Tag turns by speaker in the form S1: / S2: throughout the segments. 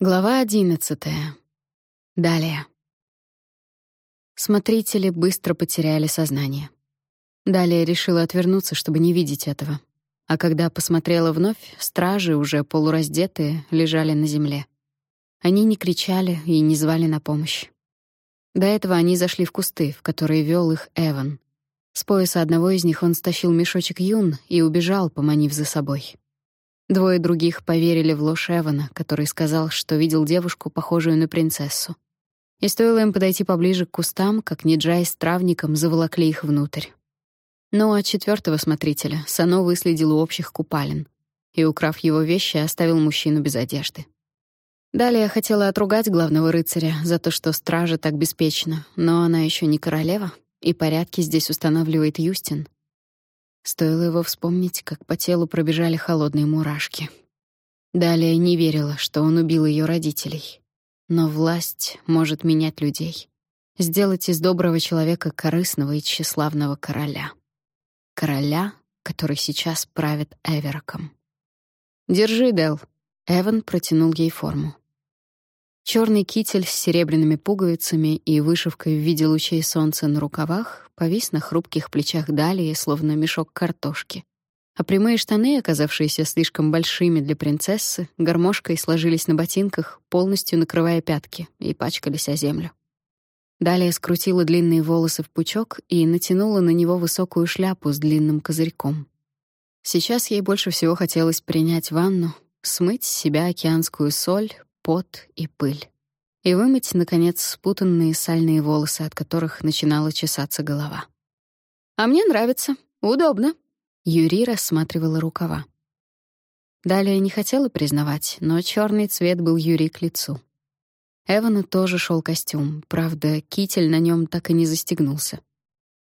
S1: Глава одиннадцатая. Далее. Смотрители быстро потеряли сознание. Далее решила отвернуться, чтобы не видеть этого. А когда посмотрела вновь, стражи, уже полураздетые, лежали на земле. Они не кричали и не звали на помощь. До этого они зашли в кусты, в которые вел их Эван. С пояса одного из них он стащил мешочек юн и убежал, поманив за собой. Двое других поверили в ложь Эвана, который сказал, что видел девушку, похожую на принцессу. И стоило им подойти поближе к кустам, как Ниджай с травником заволокли их внутрь. Но от четвертого смотрителя Сано выследил у общих купалин и, украв его вещи, оставил мужчину без одежды. Далее я хотела отругать главного рыцаря за то, что стража так беспечна, но она еще не королева, и порядки здесь устанавливает Юстин. Стоило его вспомнить, как по телу пробежали холодные мурашки. Далее не верила, что он убил ее родителей. Но власть может менять людей. Сделать из доброго человека корыстного и тщеславного короля. Короля, который сейчас правит Эвероком. «Держи, Дел. Эван протянул ей форму. Черный китель с серебряными пуговицами и вышивкой в виде лучей солнца на рукавах повис на хрупких плечах Далии, словно мешок картошки. А прямые штаны, оказавшиеся слишком большими для принцессы, гармошкой сложились на ботинках, полностью накрывая пятки, и пачкались о землю. Далее скрутила длинные волосы в пучок и натянула на него высокую шляпу с длинным козырьком. Сейчас ей больше всего хотелось принять ванну, смыть с себя океанскую соль, пот и пыль. И вымыть, наконец, спутанные сальные волосы, от которых начинала чесаться голова. «А мне нравится. Удобно». Юри рассматривала рукава. Далее не хотела признавать, но черный цвет был Юри к лицу. Эвану тоже шел костюм, правда, китель на нем так и не застегнулся.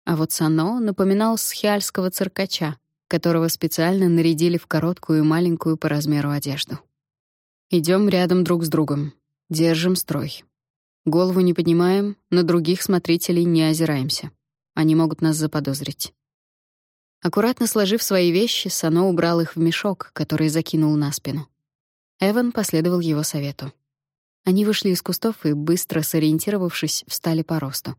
S1: А вот Сано напоминал схиальского циркача, которого специально нарядили в короткую и маленькую по размеру одежду. Идем рядом друг с другом. Держим строй. Голову не поднимаем, на других смотрителей не озираемся. Они могут нас заподозрить. Аккуратно сложив свои вещи, Сано убрал их в мешок, который закинул на спину. Эван последовал его совету. Они вышли из кустов и, быстро сориентировавшись, встали по росту.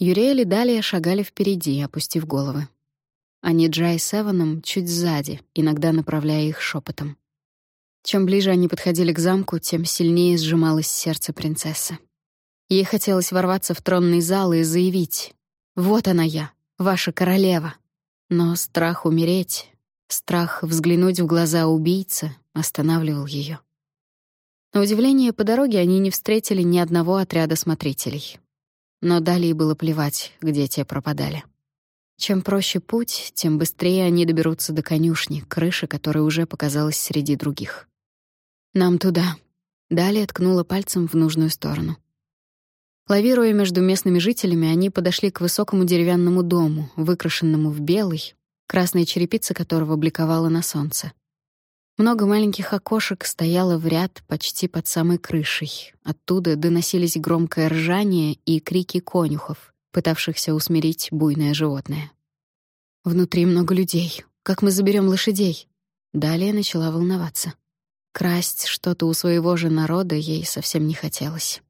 S1: Юриэль и Далия шагали впереди, опустив головы. Они Джай с Эваном чуть сзади, иногда направляя их шепотом. Чем ближе они подходили к замку, тем сильнее сжималось сердце принцессы. Ей хотелось ворваться в тронный зал и заявить «Вот она я, ваша королева». Но страх умереть, страх взглянуть в глаза убийцы останавливал ее. На удивление, по дороге они не встретили ни одного отряда смотрителей. Но далее было плевать, где те пропадали. Чем проще путь, тем быстрее они доберутся до конюшни, крыши которой уже показалась среди других. «Нам туда». Далее ткнула пальцем в нужную сторону. Лавируя между местными жителями, они подошли к высокому деревянному дому, выкрашенному в белый, красная черепица которого бликовала на солнце. Много маленьких окошек стояло в ряд почти под самой крышей. Оттуда доносились громкое ржание и крики конюхов, пытавшихся усмирить буйное животное. «Внутри много людей. Как мы заберем лошадей?» Далее начала волноваться. Красть что-то у своего же народа ей совсем не хотелось.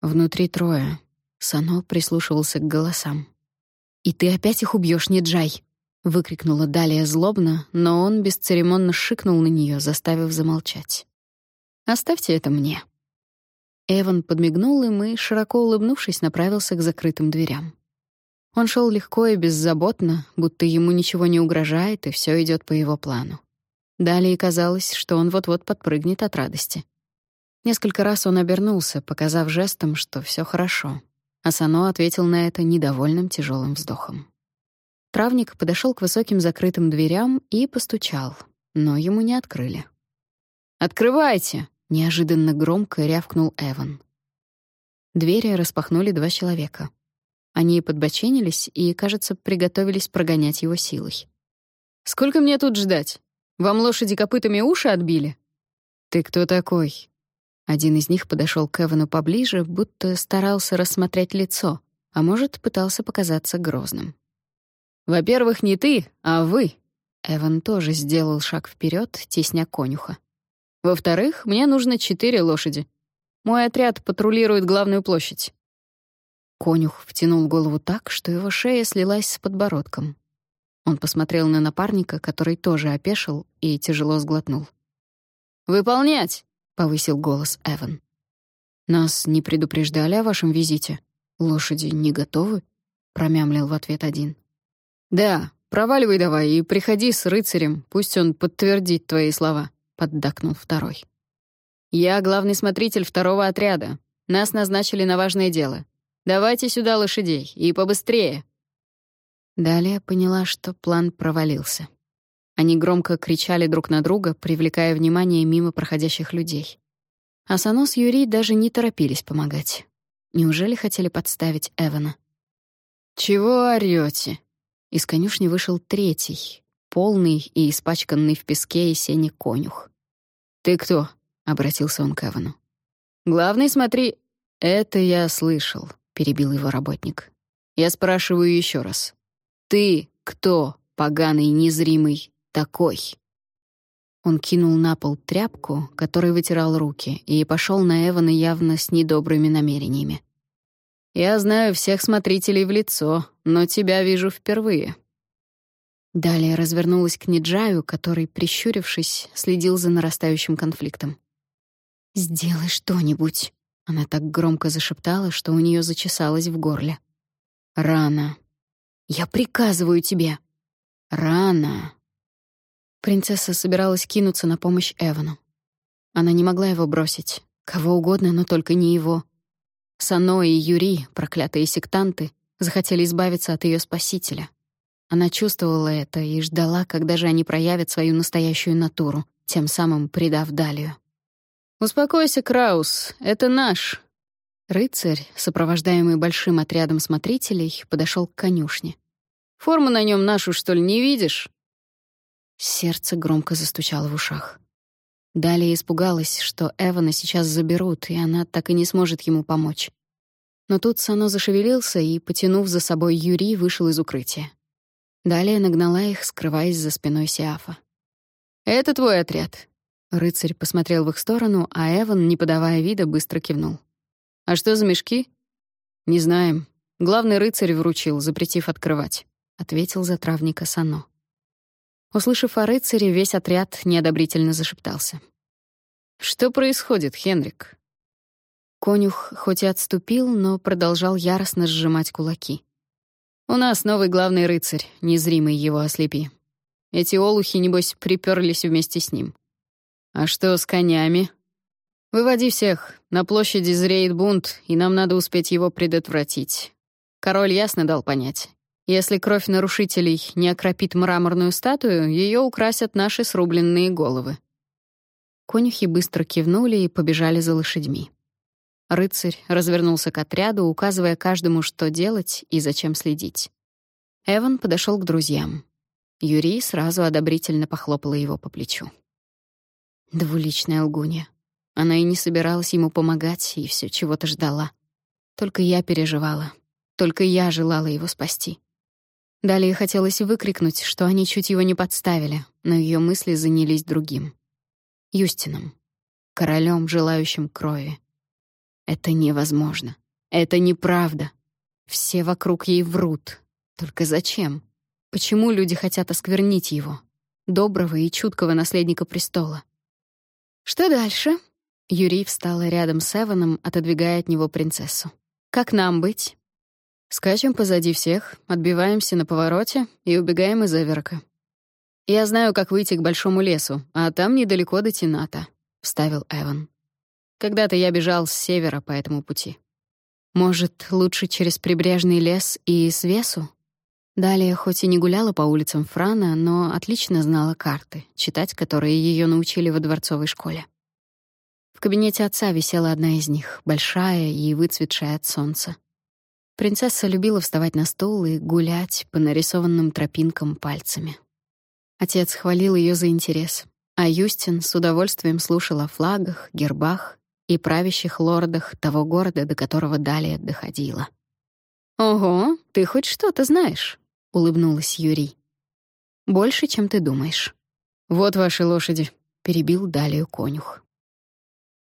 S1: Внутри трое. Сано прислушивался к голосам. «И ты опять их убьешь, не Джай!» — выкрикнула Далия злобно, но он бесцеремонно шикнул на нее, заставив замолчать. «Оставьте это мне». Эван подмигнул им и, широко улыбнувшись, направился к закрытым дверям. Он шел легко и беззаботно, будто ему ничего не угрожает, и все идет по его плану. Далее казалось, что он вот-вот подпрыгнет от радости. Несколько раз он обернулся, показав жестом, что все хорошо. А Сано ответил на это недовольным тяжелым вздохом. Травник подошел к высоким закрытым дверям и постучал, но ему не открыли. «Открывайте!» — неожиданно громко рявкнул Эван. Двери распахнули два человека. Они подбоченились и, кажется, приготовились прогонять его силой. «Сколько мне тут ждать?» Вам лошади копытами уши отбили? Ты кто такой? Один из них подошел к Эвану поближе, будто старался рассмотреть лицо, а может, пытался показаться грозным. Во-первых, не ты, а вы. Эван тоже сделал шаг вперед, тесня конюха. Во-вторых, мне нужно четыре лошади. Мой отряд патрулирует главную площадь». Конюх втянул голову так, что его шея слилась с подбородком. Он посмотрел на напарника, который тоже опешил и тяжело сглотнул. «Выполнять!» — повысил голос Эван. «Нас не предупреждали о вашем визите. Лошади не готовы?» — промямлил в ответ один. «Да, проваливай давай и приходи с рыцарем, пусть он подтвердит твои слова», — поддакнул второй. «Я главный смотритель второго отряда. Нас назначили на важное дело. Давайте сюда лошадей, и побыстрее!» Далее поняла, что план провалился. Они громко кричали друг на друга, привлекая внимание мимо проходящих людей. А Сано с Юрий даже не торопились помогать. Неужели хотели подставить Эвана? «Чего орёте?» Из конюшни вышел третий, полный и испачканный в песке и сене конюх. «Ты кто?» — обратился он к Эвану. «Главный, смотри...» «Это я слышал», — перебил его работник. «Я спрашиваю еще раз. Ты кто, поганый незримый, такой?» Он кинул на пол тряпку, которой вытирал руки, и пошел на Эвана явно с недобрыми намерениями. «Я знаю всех смотрителей в лицо, но тебя вижу впервые». Далее развернулась к Ниджаю, который, прищурившись, следил за нарастающим конфликтом. «Сделай что-нибудь», она так громко зашептала, что у нее зачесалось в горле. «Рано. Я приказываю тебе. Рано». Принцесса собиралась кинуться на помощь Эвану. Она не могла его бросить. Кого угодно, но только не его. Сано и Юри, проклятые сектанты, захотели избавиться от ее спасителя. Она чувствовала это и ждала, когда же они проявят свою настоящую натуру, тем самым предав Далию. «Успокойся, Краус, это наш». Рыцарь, сопровождаемый большим отрядом смотрителей, подошел к конюшне. «Форму на нем нашу, что ли, не видишь?» Сердце громко застучало в ушах. Далее испугалась, что Эвана сейчас заберут, и она так и не сможет ему помочь. Но тут Сано зашевелился и, потянув за собой Юри, вышел из укрытия. Далее нагнала их, скрываясь за спиной Сиафа. «Это твой отряд. Рыцарь посмотрел в их сторону, а Эван, не подавая вида, быстро кивнул. «А что за мешки?» «Не знаем. Главный рыцарь вручил, запретив открывать», — ответил за травника Сано. Услышав о рыцаре, весь отряд неодобрительно зашептался. «Что происходит, Хенрик?» Конюх хоть и отступил, но продолжал яростно сжимать кулаки. «У нас новый главный рыцарь, незримый его ослепи. Эти олухи, небось, приперлись вместе с ним. «А что с конями?» «Выводи всех. На площади зреет бунт, и нам надо успеть его предотвратить». Король ясно дал понять. Если кровь нарушителей не окропит мраморную статую, ее украсят наши срубленные головы. Конюхи быстро кивнули и побежали за лошадьми. Рыцарь развернулся к отряду, указывая каждому, что делать и зачем следить. Эван подошел к друзьям. Юрий сразу одобрительно похлопала его по плечу. Двуличная лгунья. Она и не собиралась ему помогать, и все чего-то ждала. Только я переживала. Только я желала его спасти. Далее хотелось выкрикнуть, что они чуть его не подставили, но ее мысли занялись другим. Юстином. Королем, желающим крови. Это невозможно. Это неправда. Все вокруг ей врут. Только зачем? Почему люди хотят осквернить его? Доброго и чуткого наследника престола. «Что дальше?» Юрий встала рядом с Эваном, отодвигая от него принцессу. «Как нам быть?» Скачем позади всех, отбиваемся на повороте и убегаем из Эверка. «Я знаю, как выйти к большому лесу, а там недалеко до Тината», — вставил Эван. «Когда-то я бежал с севера по этому пути». «Может, лучше через прибрежный лес и свесу?» Далее, хоть и не гуляла по улицам Франа, но отлично знала карты, читать которые ее научили во дворцовой школе. В кабинете отца висела одна из них, большая и выцветшая от солнца. Принцесса любила вставать на стул и гулять по нарисованным тропинкам пальцами. Отец хвалил ее за интерес, а Юстин с удовольствием слушал о флагах, гербах и правящих лордах того города, до которого далее доходила. «Ого, ты хоть что-то знаешь», улыбнулась Юрий. Больше, чем ты думаешь. Вот ваши лошади. перебил Далию конюх.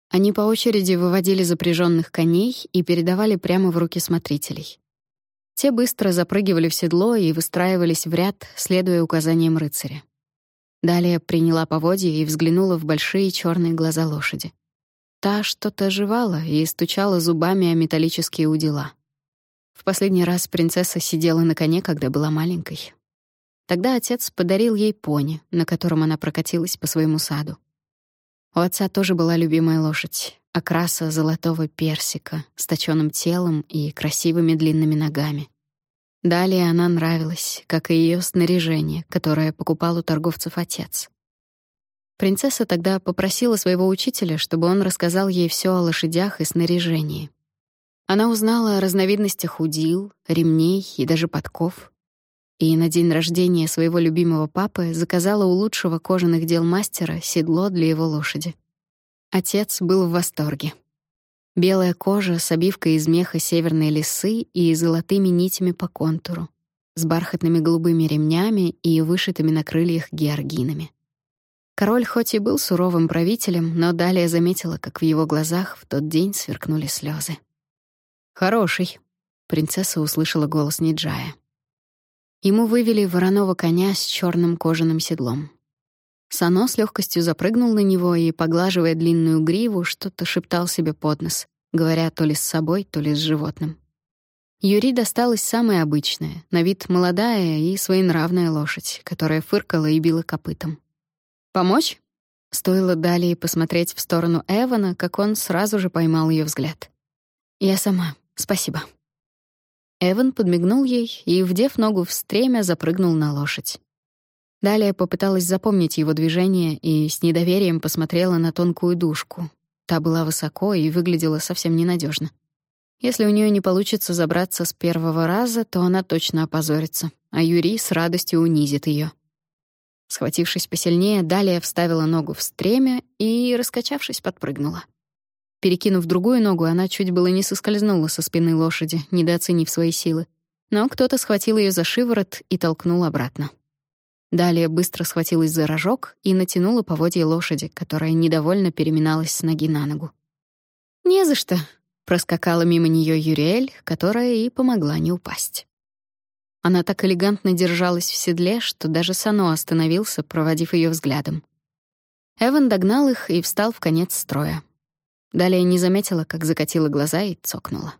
S1: Они по очереди выводили запряженных коней и передавали прямо в руки смотрителей. Те быстро запрыгивали в седло и выстраивались в ряд, следуя указаниям рыцаря. Далее приняла поводья и взглянула в большие черные глаза лошади. Та что-то оживала и стучала зубами о металлические удила. В последний раз принцесса сидела на коне, когда была маленькой. Тогда отец подарил ей пони, на котором она прокатилась по своему саду. У отца тоже была любимая лошадь, окраса золотого персика с точёным телом и красивыми длинными ногами. Далее она нравилась, как и её снаряжение, которое покупал у торговцев отец. Принцесса тогда попросила своего учителя, чтобы он рассказал ей всё о лошадях и снаряжении. Она узнала о разновидностях удил, ремней и даже подков, и на день рождения своего любимого папы заказала у лучшего кожаных дел мастера седло для его лошади. Отец был в восторге. Белая кожа с обивкой из меха северной лисы и золотыми нитями по контуру, с бархатными голубыми ремнями и вышитыми на крыльях георгинами. Король хоть и был суровым правителем, но далее заметила, как в его глазах в тот день сверкнули слезы. «Хороший», — принцесса услышала голос Ниджая. Ему вывели вороного коня с черным кожаным седлом. Сано с легкостью запрыгнул на него и, поглаживая длинную гриву, что-то шептал себе под нос, говоря то ли с собой, то ли с животным. Юри досталась самая обычная, на вид молодая и своенравная лошадь, которая фыркала и била копытом. «Помочь?» Стоило далее посмотреть в сторону Эвана, как он сразу же поймал ее взгляд. «Я сама, спасибо». Эван подмигнул ей и, вдев ногу в стремя, запрыгнул на лошадь. Далее попыталась запомнить его движение и с недоверием посмотрела на тонкую дужку. Та была высоко и выглядела совсем ненадежно. Если у нее не получится забраться с первого раза, то она точно опозорится, а Юрий с радостью унизит ее. Схватившись посильнее, Далее вставила ногу в стремя и, раскачавшись, подпрыгнула. Перекинув другую ногу, она чуть было не соскользнула со спины лошади, недооценив свои силы. Но кто-то схватил ее за шиворот и толкнул обратно. Далее быстро схватилась за рожок и натянула поводья лошади, которая недовольно переминалась с ноги на ногу. «Не за что», — проскакала мимо нее Юриэль, которая и помогла не упасть. Она так элегантно держалась в седле, что даже Сано остановился, проводив ее взглядом. Эван догнал их и встал в конец строя. Далее не заметила, как закатила глаза и цокнула.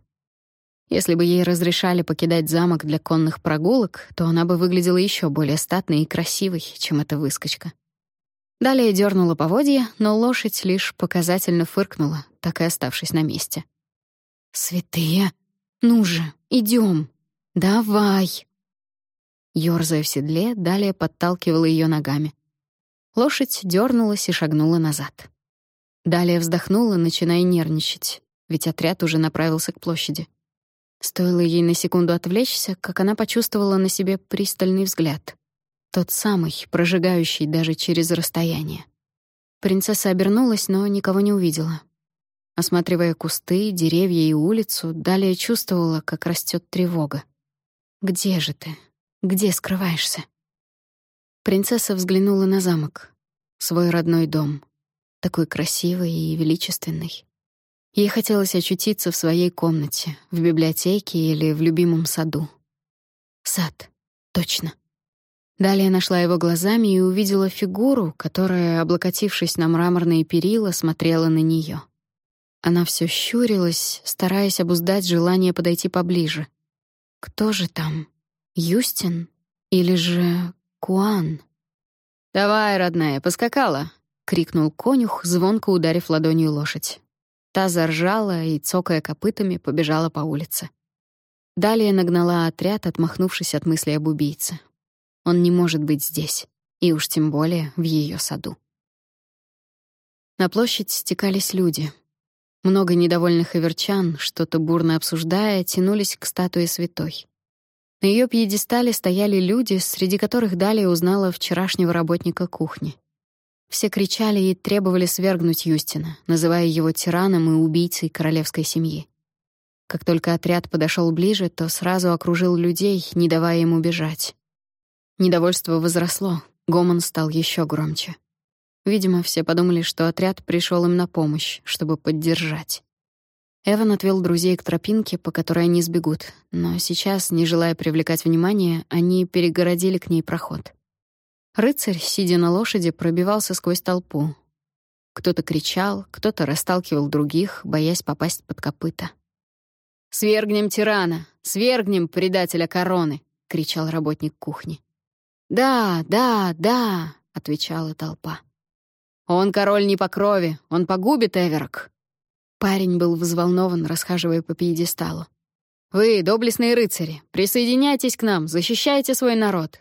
S1: Если бы ей разрешали покидать замок для конных прогулок, то она бы выглядела еще более статной и красивой, чем эта выскочка. Далее дернула поводья, но лошадь лишь показательно фыркнула, так и оставшись на месте. «Святые! Ну же, идем! Давай!» Ёрзая в седле, далее подталкивала ее ногами. Лошадь дернулась и шагнула назад. Далее вздохнула, начиная нервничать, ведь отряд уже направился к площади. Стоило ей на секунду отвлечься, как она почувствовала на себе пристальный взгляд. Тот самый, прожигающий даже через расстояние. Принцесса обернулась, но никого не увидела. Осматривая кусты, деревья и улицу, далее чувствовала, как растет тревога. «Где же ты? Где скрываешься?» Принцесса взглянула на замок, свой родной дом такой красивый и величественный. Ей хотелось очутиться в своей комнате, в библиотеке или в любимом саду. Сад. Точно. Далее нашла его глазами и увидела фигуру, которая, облокотившись на мраморные перила, смотрела на нее. Она все щурилась, стараясь обуздать желание подойти поближе. Кто же там? Юстин или же Куан? «Давай, родная, поскакала крикнул конюх, звонко ударив ладонью лошадь. Та заржала и, цокая копытами, побежала по улице. Далее нагнала отряд, отмахнувшись от мысли об убийце. Он не может быть здесь, и уж тем более в ее саду. На площадь стекались люди. Много недовольных иверчан, что-то бурно обсуждая, тянулись к статуе святой. На ее пьедестале стояли люди, среди которых далее узнала вчерашнего работника кухни. Все кричали и требовали свергнуть Юстина, называя его тираном и убийцей королевской семьи. Как только отряд подошел ближе, то сразу окружил людей, не давая им убежать. Недовольство возросло, гомон стал еще громче. Видимо, все подумали, что отряд пришел им на помощь, чтобы поддержать. Эван отвел друзей к тропинке, по которой они сбегут, но сейчас, не желая привлекать внимание, они перегородили к ней проход. Рыцарь, сидя на лошади, пробивался сквозь толпу. Кто-то кричал, кто-то расталкивал других, боясь попасть под копыта. «Свергнем тирана! Свергнем предателя короны!» — кричал работник кухни. «Да, да, да!» — отвечала толпа. «Он король не по крови, он погубит Эверок!» Парень был взволнован, расхаживая по пьедесталу. «Вы, доблестные рыцари, присоединяйтесь к нам, защищайте свой народ!»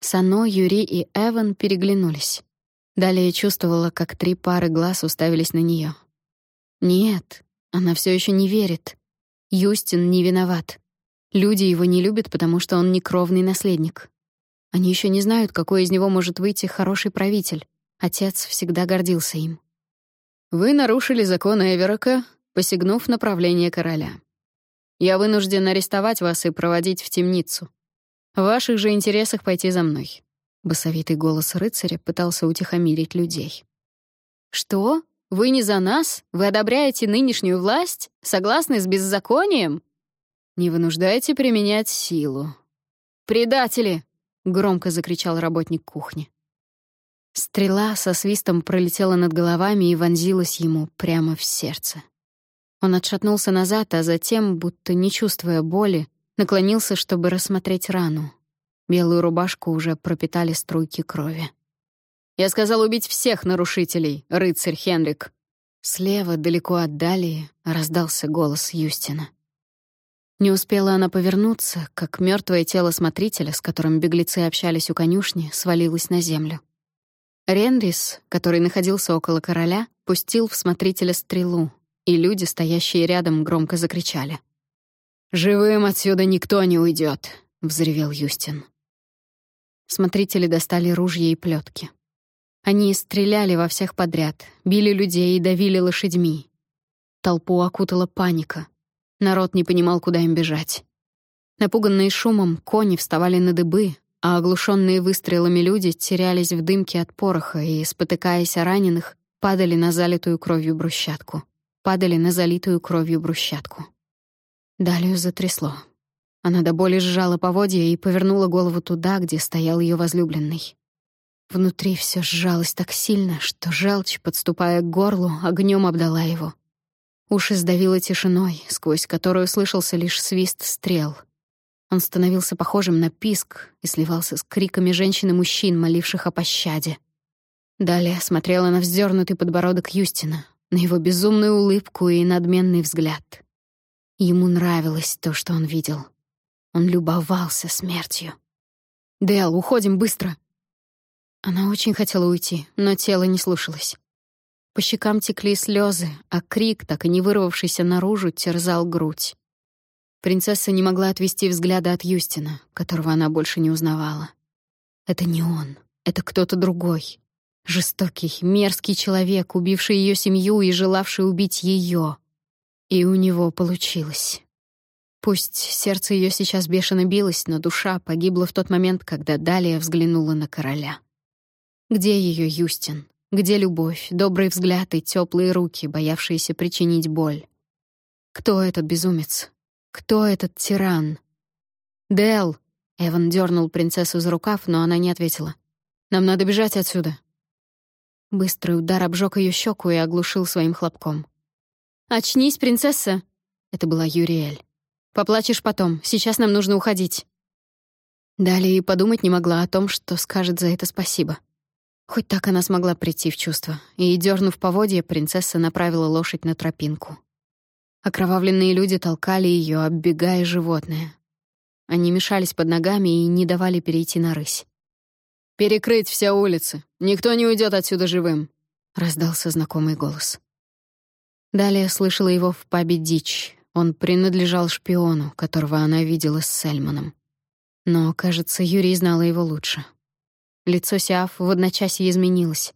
S1: Сано, Юри и Эван переглянулись. Далее чувствовала, как три пары глаз уставились на нее. Нет, она все еще не верит. Юстин не виноват. Люди его не любят, потому что он не кровный наследник. Они еще не знают, какой из него может выйти хороший правитель. Отец всегда гордился им. Вы нарушили законы Эверока, посягнув направление короля. Я вынужден арестовать вас и проводить в темницу. В ваших же интересах пойти за мной. Басовитый голос рыцаря пытался утихомирить людей. Что? Вы не за нас? Вы одобряете нынешнюю власть? Согласны с беззаконием? Не вынуждайте применять силу. Предатели, громко закричал работник кухни. Стрела со свистом пролетела над головами и вонзилась ему прямо в сердце. Он отшатнулся назад, а затем, будто не чувствуя боли, наклонился, чтобы рассмотреть рану. Белую рубашку уже пропитали струйки крови. «Я сказал убить всех нарушителей, рыцарь Хенрик!» Слева, далеко от Далии, раздался голос Юстина. Не успела она повернуться, как мертвое тело смотрителя, с которым беглецы общались у конюшни, свалилось на землю. Ренрис, который находился около короля, пустил в смотрителя стрелу, и люди, стоящие рядом, громко закричали. «Живым отсюда никто не уйдет, взревел Юстин. Смотрители достали ружья и плетки. Они стреляли во всех подряд, били людей и давили лошадьми. Толпу окутала паника. Народ не понимал, куда им бежать. Напуганные шумом, кони вставали на дыбы, а оглушенные выстрелами люди терялись в дымке от пороха и, спотыкаясь о раненых, падали на залитую кровью брусчатку. Падали на залитую кровью брусчатку. Далью затрясло. Она до боли сжала поводья и повернула голову туда, где стоял ее возлюбленный. Внутри все сжалось так сильно, что желчь, подступая к горлу, огнем обдала его. Уши сдавило тишиной, сквозь которую слышался лишь свист стрел — он становился похожим на писк и сливался с криками женщин и мужчин, моливших о пощаде. Далее смотрела на вздернутый подбородок Юстина, на его безумную улыбку и надменный взгляд. Ему нравилось то, что он видел. Он любовался смертью. «Дэл, уходим быстро!» Она очень хотела уйти, но тело не слушалось. По щекам текли слезы, а крик, так и не вырвавшийся наружу, терзал грудь. Принцесса не могла отвести взгляда от Юстина, которого она больше не узнавала. Это не он, это кто-то другой. Жестокий, мерзкий человек, убивший ее семью и желавший убить ее. И у него получилось. Пусть сердце ее сейчас бешено билось, но душа погибла в тот момент, когда Далия взглянула на короля. Где ее Юстин? Где любовь, добрый взгляд и теплые руки, боявшиеся причинить боль? Кто этот безумец? Кто этот тиран? Дел. Эван дернул принцессу за рукав, но она не ответила. Нам надо бежать отсюда. Быстрый удар обжег ее щеку и оглушил своим хлопком. Очнись, принцесса. Это была Юриэль. Поплачешь потом. Сейчас нам нужно уходить. Далее и подумать не могла о том, что скажет за это спасибо. Хоть так она смогла прийти в чувство, и, дернув поводья, принцесса направила лошадь на тропинку. Окровавленные люди толкали ее, оббегая животное. Они мешались под ногами и не давали перейти на рысь. «Перекрыть все улицы! Никто не уйдет отсюда живым!» — раздался знакомый голос. Далее слышала его в пабе «Дичь». Он принадлежал шпиону, которого она видела с Сельманом. Но, кажется, Юрий знала его лучше. Лицо Сиаф в одночасье изменилось.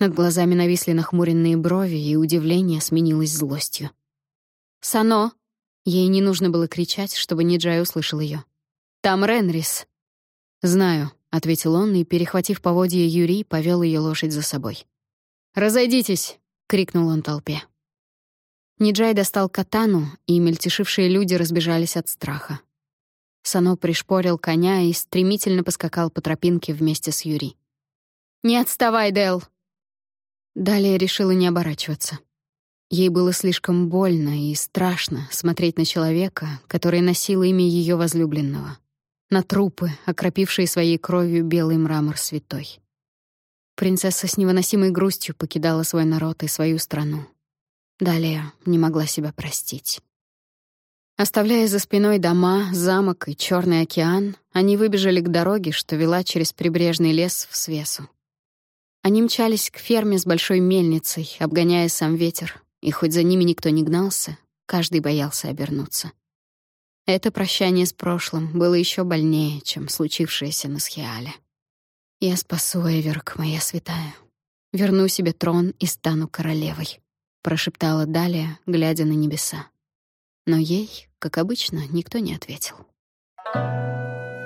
S1: Над глазами нависли нахмуренные брови, и удивление сменилось злостью. «Сано!» Ей не нужно было кричать, чтобы Ниджай услышал ее. «Там Ренрис!» «Знаю», ответил он и, перехватив поводья Юрий, повел ее лошадь за собой. «Разойдитесь!» — крикнул он толпе. Ниджай достал катану, и мельтешившие люди разбежались от страха. Сано пришпорил коня и стремительно поскакал по тропинке вместе с Юри. «Не отставай, Дэл!» Далее решила не оборачиваться. Ей было слишком больно и страшно смотреть на человека, который носил имя ее возлюбленного, на трупы, окропившие своей кровью белый мрамор святой. Принцесса с невыносимой грустью покидала свой народ и свою страну. Далее не могла себя простить. Оставляя за спиной дома, замок и черный океан, они выбежали к дороге, что вела через прибрежный лес в Свесу. Они мчались к ферме с большой мельницей, обгоняя сам ветер, и хоть за ними никто не гнался, каждый боялся обернуться. Это прощание с прошлым было еще больнее, чем случившееся на Схиале. «Я спасу Эверк, моя святая. Верну себе трон и стану королевой», — прошептала Далия, глядя на небеса. Но ей, как обычно, никто не ответил. Thank you.